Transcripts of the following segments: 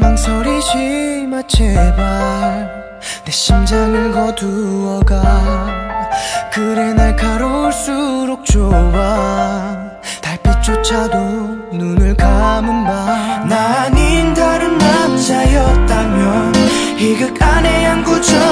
버리지 마 제발. 내 심장을 거두어가. 그래 날카로울수록 좋아. 달빛조차도 눈을 감은 밤나 아닌 다른 남자였다면 이극 안에 한 구절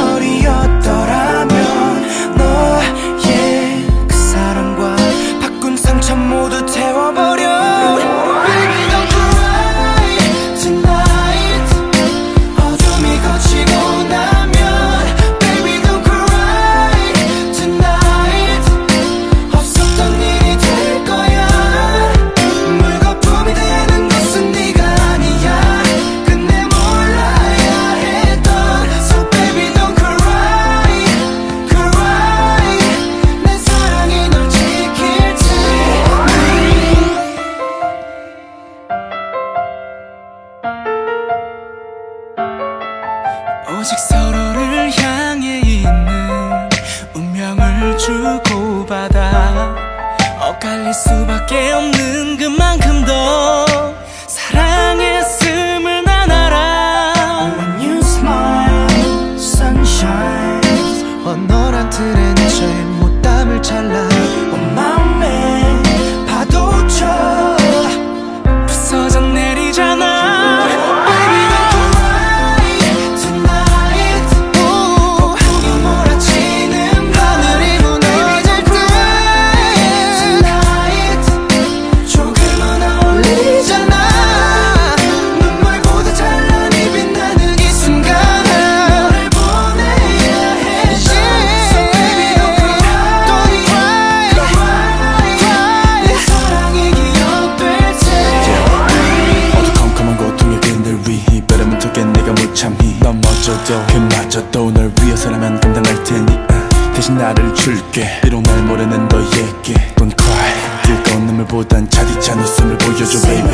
오직 서로를 향해 있는 운명을 주고받아 엇갈릴 수밖에 없는 그만큼 더 사랑했음을 난 알아 When you smile, sunshine 원활한 틀에 내셔의 못 담을 찰나 온 마음에 파도쳐 부 넘어져도 그마저도 널 위해서라면 감당할 테니 어, 대신 나를 줄게. 비록 날 모르는 너에게. Don't cry. 뜨거운 눈물보단 차디찬 웃음을 보여줘 baby